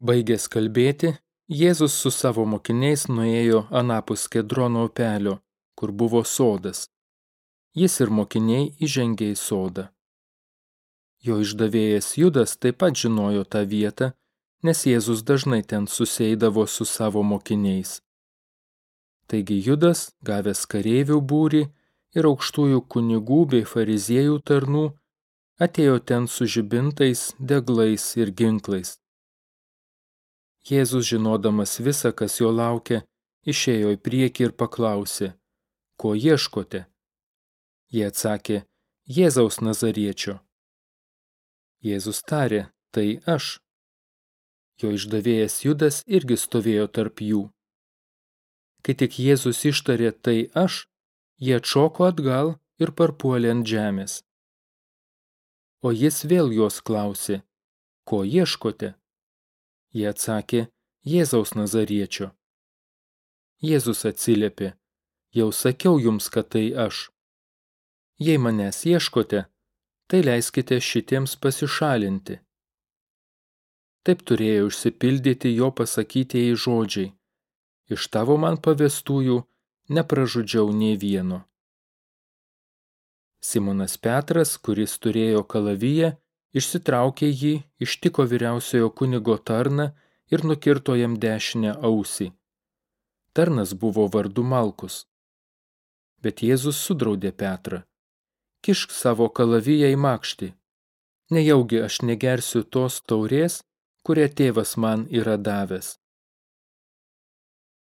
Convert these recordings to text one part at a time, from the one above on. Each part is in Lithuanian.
Baigęs kalbėti, Jėzus su savo mokiniais nuėjo anapus Kedrono upelio, kur buvo sodas. Jis ir mokiniai įžengė į sodą. Jo išdavėjas Judas taip pat žinojo tą vietą, nes Jėzus dažnai ten susėdavo su savo mokiniais. Taigi Judas, gavęs kareivių būrį ir aukštųjų kunigų bei fariziejų tarnų, atėjo ten su žibintais, deglais ir ginklais. Jėzus, žinodamas visą, kas jo laukia, išėjo į priekį ir paklausė, ko ieškote? Jie atsakė, Jėzaus Nazariečio. Jėzus tarė, tai aš. Jo išdavėjas Judas irgi stovėjo tarp jų. Kai tik Jėzus ištarė tai aš, jie atšoko atgal ir parpuolė ant žemės. O jis vėl juos klausė, ko ieškote? Jie atsakė, Jėzaus Nazariečio. Jėzus atsiliepė, jau sakiau jums, kad tai aš. Jei manęs ieškote, tai leiskite šitiems pasišalinti. Taip turėjo užsipildyti jo pasakytieji žodžiai. Iš tavo man pavestųjų nepražudžiau nei vieno. Simonas Petras, kuris turėjo kalaviją, išsitraukė jį, ištiko vyriausiojo kunigo tarną ir nukirto jam dešinę ausį. Tarnas buvo vardu Malkus. Bet Jėzus sudraudė Petrą. Kišk savo kalaviją į makštį. Nejaugi aš negersiu tos taurės, kurią tėvas man yra davęs.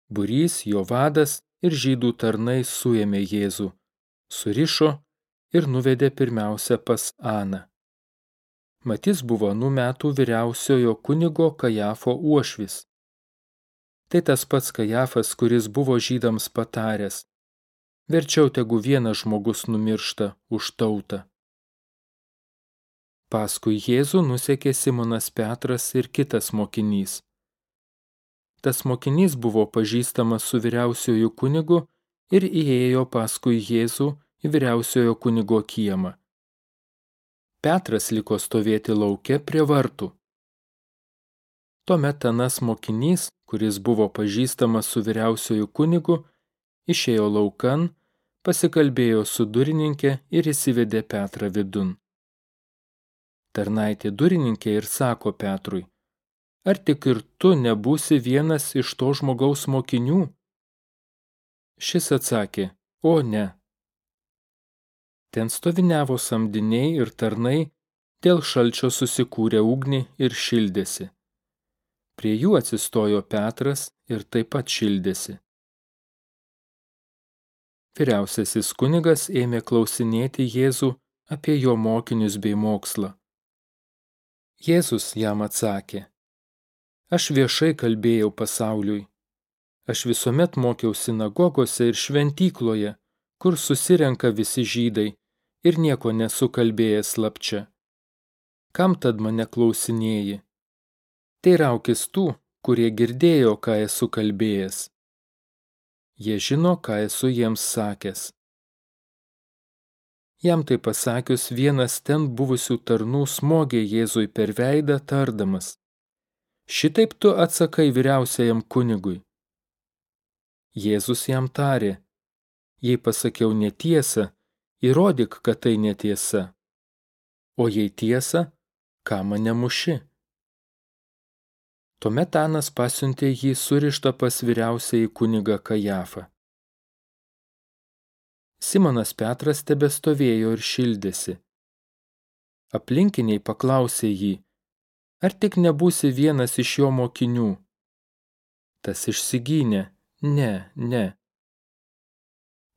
Burys, jo vadas ir žydų tarnai suėmė Jėzų, surišo ir nuvedė pirmiausia pas Aną. Matys buvo anų metų vyriausiojo kunigo Kajafo uošvis. Tai tas pats Kajafas, kuris buvo žydams pataręs. Verčiau tegu vienas žmogus numiršta už tautą. Paskui Jėzų nusekė Simonas Petras ir kitas mokinys. Tas mokinys buvo pažįstamas su vyriausioju kunigu ir įėjo paskui Jėzų į vyriausiojo kunigo kiemą. Petras liko stovėti lauke prie vartų. Tuomet anas mokinys, kuris buvo pažįstamas su vyriausioju kunigu, išėjo laukan, pasikalbėjo su durininkė ir įsivedė Petrą vidun tarnaitė durininkė ir sako Petrui, ar tik ir tu nebūsi vienas iš to žmogaus mokinių? Šis atsakė, o ne. Ten stoviniavo samdiniai ir tarnai, dėl šalčio susikūrė ugnį ir šildėsi. Prie jų atsistojo Petras ir taip pat šildėsi. Vyriausiasis kunigas ėmė klausinėti Jėzų apie jo mokinius bei mokslą. Jėzus jam atsakė, aš viešai kalbėjau pasauliui. Aš visuomet mokiau sinagogose ir šventykloje, kur susirenka visi žydai ir nieko nesukalbėjęs slapčia. Kam tad mane klausinėji? Teiraukis tų, kurie girdėjo, ką esu kalbėjęs. Jie žino, ką esu jiems sakęs. Jam tai pasakius, vienas ten buvusių tarnų smogė Jėzui per veidą tardamas. Šitaip tu atsakai vyriausiajam kunigui. Jėzus jam tarė, jei pasakiau netiesą, įrodyk, kad tai netiesa. O jei tiesa, ką mane muši? Tuomet Anas pasiuntė jį surištą pas vyriausiai kunigą Kajafą. Simonas Petras tebestovėjo ir šildėsi. Aplinkiniai paklausė jį, ar tik nebūsi vienas iš jo mokinių. Tas išsigynė, ne, ne.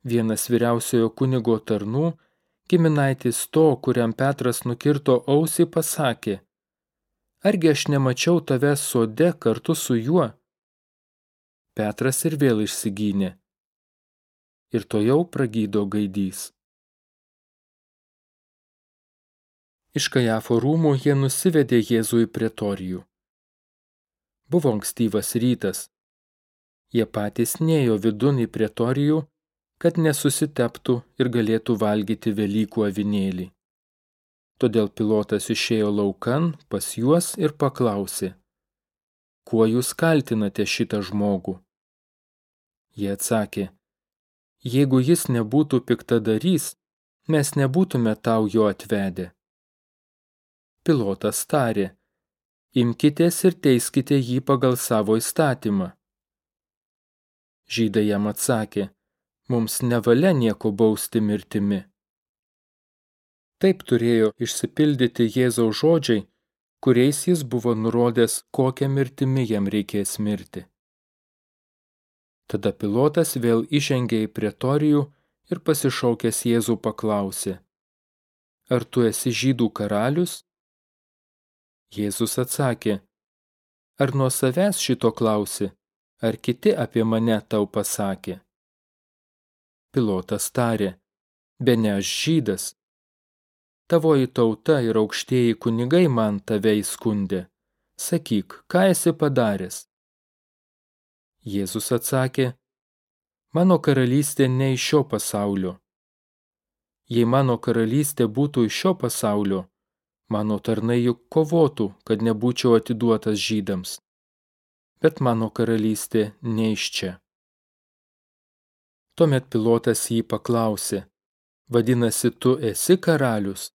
Vienas vyriausiojo kunigo tarnų, giminaitis to, kuriam Petras nukirto ausį, pasakė, argi aš nemačiau tavęs sode kartu su juo? Petras ir vėl išsigynė ir to jau pragydo gaidys. Iš Kajafo rūmų jie nusivedė Jėzų į pretorijų. Buvo ankstyvas rytas. Jie patys nejo vidun į pretorijų, kad nesusiteptų ir galėtų valgyti Velykų avinėlį. Todėl pilotas išėjo laukan pas juos ir paklausė, kuo jūs kaltinate šitą žmogų? Jie atsakė, jeigu jis nebūtų piktadarys, mes nebūtume tau jo atvedę. Pilotas tarė, imkitės ir teiskite jį pagal savo įstatymą. Žydai jam atsakė, mums nevalia nieko bausti mirtimi. Taip turėjo išsipildyti Jėzaus žodžiai, kuriais jis buvo nurodęs, kokią mirtimi jam reikės mirti. Tada pilotas vėl įžengė į pretorijų ir pasišaukęs Jėzų paklausė, ar tu esi žydų karalius? Jėzus atsakė, ar nuo savęs šito klausi, ar kiti apie mane tau pasakė? Pilotas tarė, be ne aš žydas. Tavoji tauta ir aukštieji kunigai man tave įskundė. Sakyk, ką esi padaręs? Jėzus atsakė, mano karalystė ne iš šio pasaulio. Jei mano karalystė būtų iš šio pasaulio, mano tarnai juk kovotų, kad nebūčiau atiduotas žydams. Bet mano karalystė ne iš čia. Tuomet pilotas jį paklausė, vadinasi, tu esi karalius?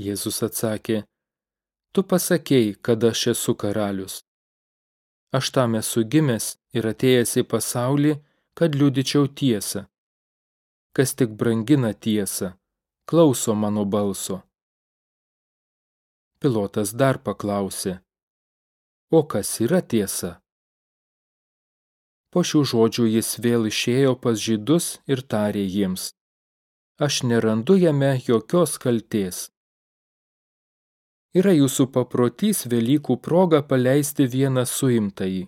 Jėzus atsakė, tu pasakėjai, kad aš esu karalius. Aš tam esu gimęs ir atėjęs į pasaulį, kad liudyčiau tiesą. Kas tik brangina tiesą, klauso mano balso. Pilotas dar paklausė, o kas yra tiesa? Po šių žodžių jis vėl išėjo pas žydus ir tarė jiems, aš nerandu jame jokios kalties yra jūsų paprotys Velykų proga paleisti vieną suimtąjį.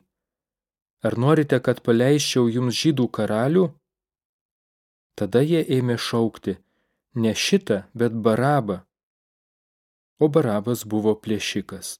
Ar norite, kad paleisčiau jums žydų karalių? Tada jie ėmė šaukti, ne šitą, bet barabą. O barabas buvo plėšikas.